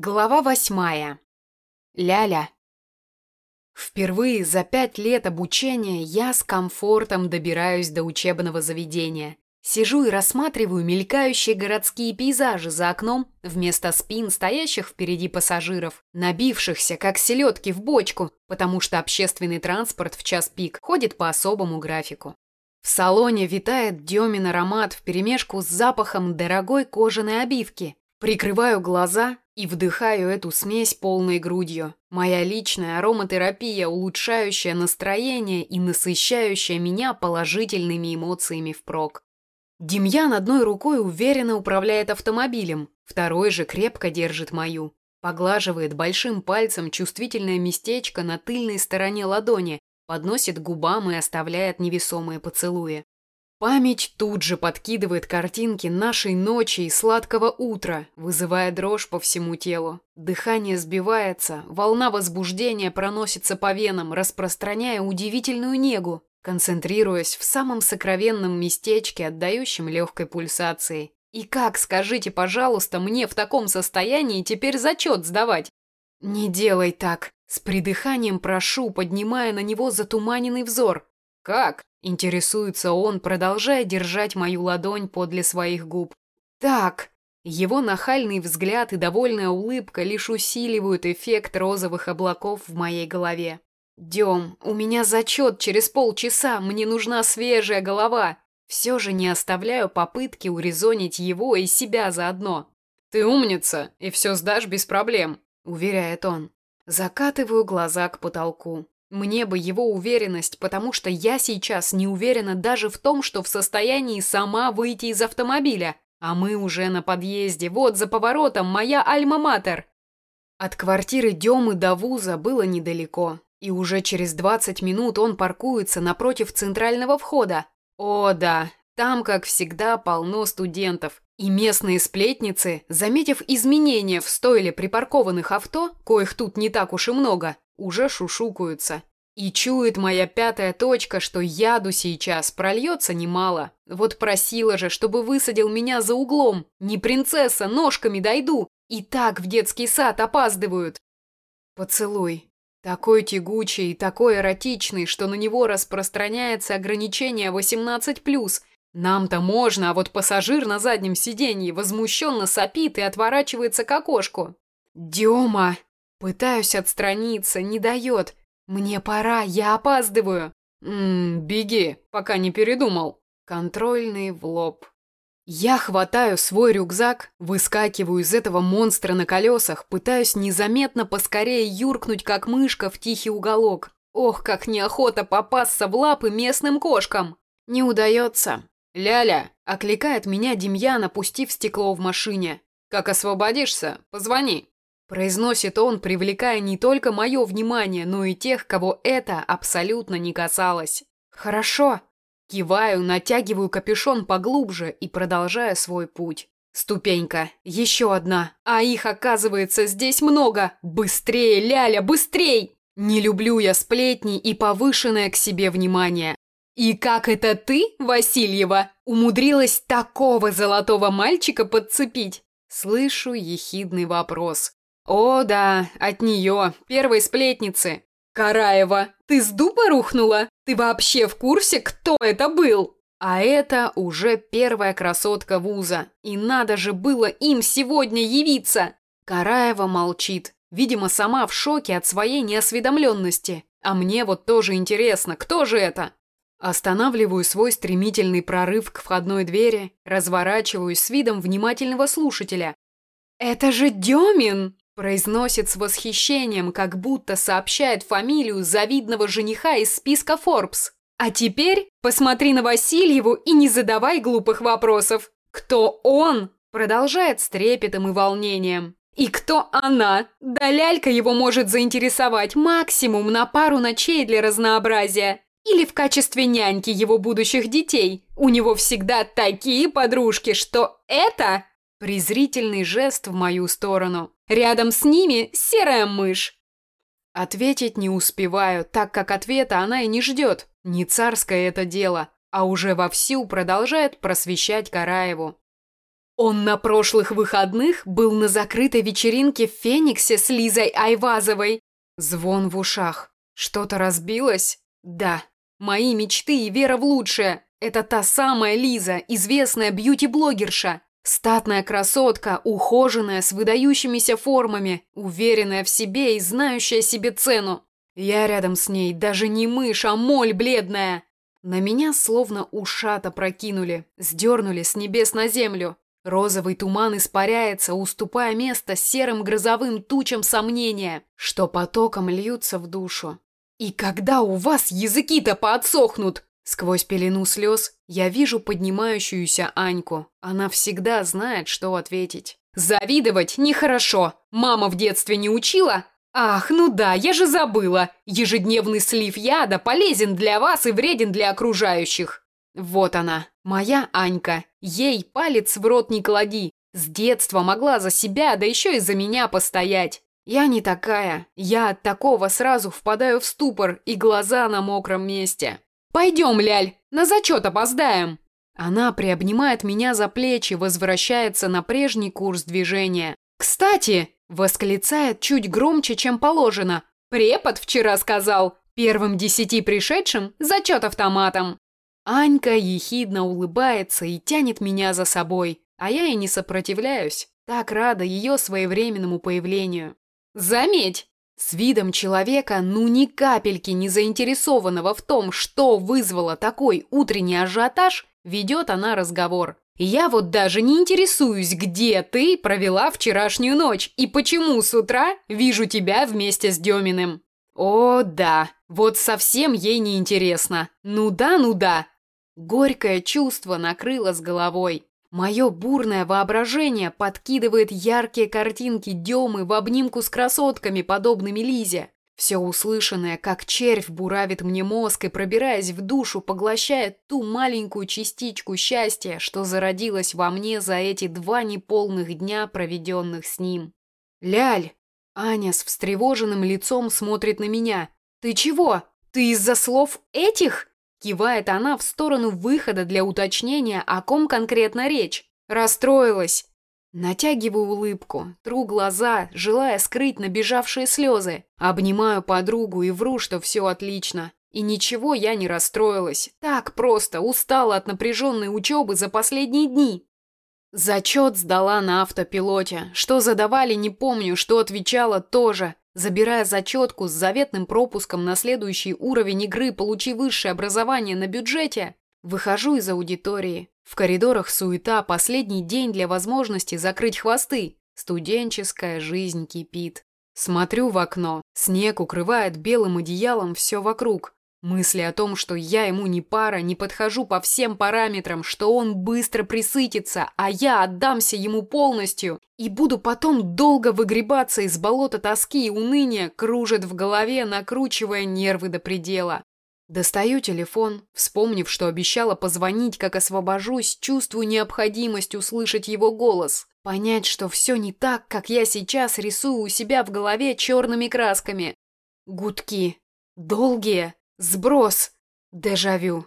Глава восьмая. Ляля. Впервые за пять лет обучения я с комфортом добираюсь до учебного заведения. Сижу и рассматриваю мелькающие городские пейзажи за окном вместо спин стоящих впереди пассажиров, набившихся, как селедки в бочку, потому что общественный транспорт в час пик ходит по особому графику. В салоне витает Демин аромат вперемешку с запахом дорогой кожаной обивки. Прикрываю глаза и вдыхаю эту смесь полной грудью. Моя личная ароматерапия, улучшающая настроение и насыщающая меня положительными эмоциями впрок. Демьян одной рукой уверенно управляет автомобилем, второй же крепко держит мою. Поглаживает большим пальцем чувствительное местечко на тыльной стороне ладони, подносит губам и оставляет невесомые поцелуи. Память тут же подкидывает картинки нашей ночи и сладкого утра, вызывая дрожь по всему телу. Дыхание сбивается, волна возбуждения проносится по венам, распространяя удивительную негу, концентрируясь в самом сокровенном местечке, отдающем легкой пульсацией. И как, скажите, пожалуйста, мне в таком состоянии теперь зачет сдавать? Не делай так. С придыханием прошу, поднимая на него затуманенный взор. Как? Интересуется он, продолжая держать мою ладонь подле своих губ. Так, его нахальный взгляд и довольная улыбка лишь усиливают эффект розовых облаков в моей голове. «Дем, у меня зачет через полчаса, мне нужна свежая голова». Все же не оставляю попытки урезонить его и себя заодно. «Ты умница, и все сдашь без проблем», — уверяет он. Закатываю глаза к потолку. Мне бы его уверенность, потому что я сейчас не уверена даже в том, что в состоянии сама выйти из автомобиля. А мы уже на подъезде, вот за поворотом моя альма-матер. От квартиры Демы до вуза было недалеко, и уже через 20 минут он паркуется напротив центрального входа. О да, там, как всегда, полно студентов. И местные сплетницы, заметив изменения в стойле припаркованных авто, коих тут не так уж и много, уже шушукаются. И чует моя пятая точка, что яду сейчас прольется немало. Вот просила же, чтобы высадил меня за углом. Не принцесса, ножками дойду. И так в детский сад опаздывают. Поцелуй. Такой тягучий и такой эротичный, что на него распространяется ограничение 18+. Нам-то можно, а вот пассажир на заднем сиденье возмущенно сопит и отворачивается к окошку. «Дема!» Пытаюсь отстраниться, не дает. Мне пора, я опаздываю. Ммм, беги, пока не передумал. Контрольный в лоб. Я хватаю свой рюкзак, выскакиваю из этого монстра на колесах, пытаюсь незаметно поскорее юркнуть, как мышка, в тихий уголок. Ох, как неохота попасться в лапы местным кошкам. Не удается. «Ляля!» – окликает меня Демьян, опустив стекло в машине. «Как освободишься, позвони». Произносит он, привлекая не только мое внимание, но и тех, кого это абсолютно не касалось. «Хорошо». Киваю, натягиваю капюшон поглубже и продолжаю свой путь. Ступенька. Еще одна. А их, оказывается, здесь много. Быстрее, Ляля, быстрей! Не люблю я сплетни и повышенное к себе внимание. И как это ты, Васильева, умудрилась такого золотого мальчика подцепить? Слышу ехидный вопрос. О, да, от нее, первой сплетницы. Караева, ты с дуба рухнула? Ты вообще в курсе, кто это был? А это уже первая красотка вуза. И надо же было им сегодня явиться. Караева молчит. Видимо, сама в шоке от своей неосведомленности. А мне вот тоже интересно, кто же это? Останавливаю свой стремительный прорыв к входной двери, разворачиваюсь с видом внимательного слушателя. «Это же Демин!» Произносит с восхищением, как будто сообщает фамилию завидного жениха из списка Forbes. А теперь посмотри на Васильеву и не задавай глупых вопросов. Кто он? Продолжает с трепетом и волнением. И кто она? Да лялька его может заинтересовать максимум на пару ночей для разнообразия. Или в качестве няньки его будущих детей. У него всегда такие подружки, что это Презрительный жест в мою сторону. Рядом с ними серая мышь. Ответить не успеваю, так как ответа она и не ждет. Не царское это дело, а уже вовсю продолжает просвещать Караеву. Он на прошлых выходных был на закрытой вечеринке в Фениксе с Лизой Айвазовой. Звон в ушах. Что-то разбилось? Да. Мои мечты и вера в лучшее. Это та самая Лиза, известная бьюти-блогерша. Статная красотка, ухоженная, с выдающимися формами, уверенная в себе и знающая себе цену. Я рядом с ней даже не мышь, а моль бледная. На меня словно ушата прокинули, сдернули с небес на землю. Розовый туман испаряется, уступая место серым грозовым тучам сомнения, что потоком льются в душу. «И когда у вас языки-то поотсохнут?» Сквозь пелену слез я вижу поднимающуюся Аньку. Она всегда знает, что ответить. «Завидовать нехорошо. Мама в детстве не учила? Ах, ну да, я же забыла. Ежедневный слив яда полезен для вас и вреден для окружающих. Вот она, моя Анька. Ей палец в рот не клади. С детства могла за себя, да еще и за меня постоять. Я не такая. Я от такого сразу впадаю в ступор и глаза на мокром месте. Пойдем, Ляль, на зачет опоздаем. Она приобнимает меня за плечи, возвращается на прежний курс движения. «Кстати!» – восклицает чуть громче, чем положено. «Препод вчера сказал, первым десяти пришедшим зачет автоматом». Анька ехидно улыбается и тянет меня за собой, а я и не сопротивляюсь, так рада ее своевременному появлению. Заметь, с видом человека, ну ни капельки не заинтересованного в том, что вызвало такой утренний ажиотаж, ведет она разговор. Я вот даже не интересуюсь, где ты провела вчерашнюю ночь и почему с утра вижу тебя вместе с Деминым. О, да, вот совсем ей не интересно. Ну да, ну да, Горькое чувство накрыло с головой. Мое бурное воображение подкидывает яркие картинки Демы в обнимку с красотками, подобными Лизе. Все услышанное, как червь, буравит мне мозг и, пробираясь в душу, поглощает ту маленькую частичку счастья, что зародилась во мне за эти два неполных дня, проведенных с ним. «Ляль!» Аня с встревоженным лицом смотрит на меня. «Ты чего? Ты из-за слов этих?» Кивает она в сторону выхода для уточнения, о ком конкретно речь. Расстроилась. Натягиваю улыбку, тру глаза, желая скрыть набежавшие слезы. Обнимаю подругу и вру, что все отлично. И ничего я не расстроилась. Так просто устала от напряженной учебы за последние дни. Зачет сдала на автопилоте. Что задавали, не помню, что отвечала тоже. Забирая зачетку с заветным пропуском на следующий уровень игры «Получи высшее образование на бюджете», выхожу из аудитории. В коридорах суета, последний день для возможности закрыть хвосты. Студенческая жизнь кипит. Смотрю в окно. Снег укрывает белым одеялом все вокруг. Мысли о том, что я ему не пара, не подхожу по всем параметрам, что он быстро присытится, а я отдамся ему полностью и буду потом долго выгребаться из болота тоски и уныния, кружит в голове, накручивая нервы до предела. Достаю телефон, вспомнив, что обещала позвонить, как освобожусь, чувствую необходимость услышать его голос, понять, что все не так, как я сейчас рисую у себя в голове черными красками. Гудки. Долгие. Сброс! Дежавю.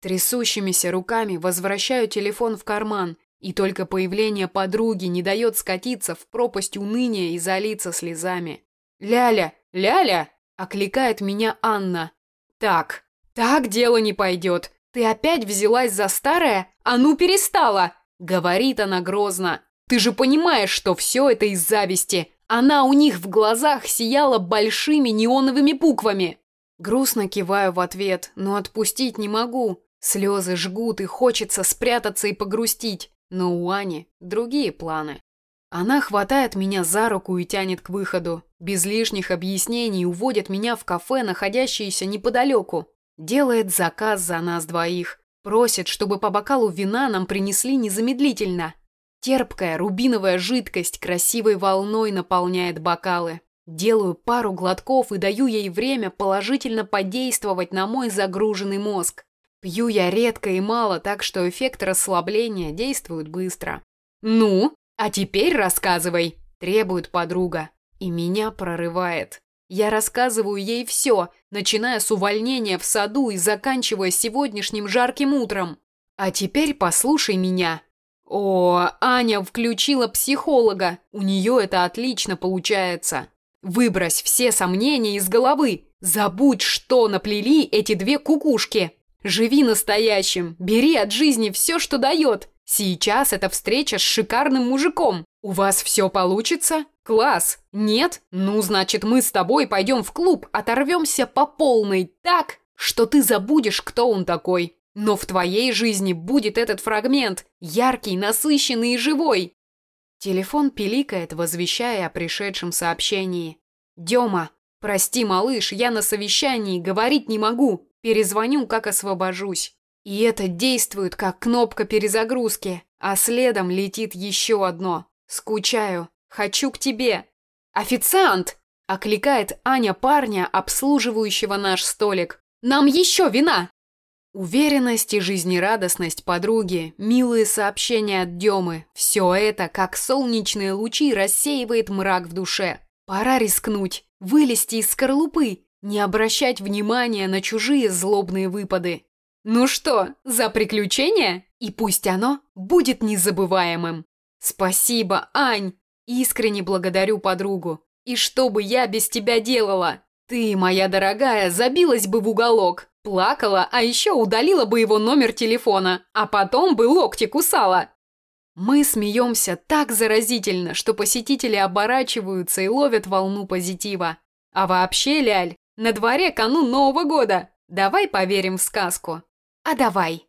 Трясущимися руками возвращаю телефон в карман, и только появление подруги не дает скатиться в пропасть уныния и залиться слезами. «Ляля! Ляля!» – окликает меня Анна. «Так, так дело не пойдет. Ты опять взялась за старое? А ну перестала!» – говорит она грозно. «Ты же понимаешь, что все это из зависти. Она у них в глазах сияла большими неоновыми буквами. Грустно киваю в ответ, но отпустить не могу. Слезы жгут и хочется спрятаться и погрустить. Но у Ани другие планы. Она хватает меня за руку и тянет к выходу. Без лишних объяснений уводит меня в кафе, находящееся неподалеку. Делает заказ за нас двоих. Просит, чтобы по бокалу вина нам принесли незамедлительно. Терпкая рубиновая жидкость красивой волной наполняет бокалы. Делаю пару глотков и даю ей время положительно подействовать на мой загруженный мозг. Пью я редко и мало, так что эффект расслабления действует быстро. «Ну, а теперь рассказывай», – требует подруга. И меня прорывает. Я рассказываю ей все, начиная с увольнения в саду и заканчивая сегодняшним жарким утром. А теперь послушай меня. О, Аня включила психолога. У нее это отлично получается. Выбрось все сомнения из головы. Забудь, что наплели эти две кукушки. Живи настоящим, бери от жизни все, что дает. Сейчас это встреча с шикарным мужиком. У вас все получится? Класс. Нет? Ну, значит, мы с тобой пойдем в клуб, оторвемся по полной так, что ты забудешь, кто он такой. Но в твоей жизни будет этот фрагмент, яркий, насыщенный и живой. Телефон пиликает, возвещая о пришедшем сообщении. «Дема, прости, малыш, я на совещании, говорить не могу. Перезвоню, как освобожусь». И это действует, как кнопка перезагрузки, а следом летит еще одно. «Скучаю. Хочу к тебе». «Официант!» – окликает Аня парня, обслуживающего наш столик. «Нам еще вина!» Уверенность и жизнерадостность подруги, милые сообщения от Демы – все это, как солнечные лучи, рассеивает мрак в душе. Пора рискнуть, вылезти из скорлупы, не обращать внимания на чужие злобные выпады. Ну что, за приключение? И пусть оно будет незабываемым. Спасибо, Ань! Искренне благодарю подругу. И что бы я без тебя делала? Ты, моя дорогая, забилась бы в уголок, Плакала, а еще удалила бы его номер телефона, а потом бы локти кусала. Мы смеемся так заразительно, что посетители оборачиваются и ловят волну позитива. А вообще, Ляль, на дворе канун Нового года. Давай поверим в сказку. А давай.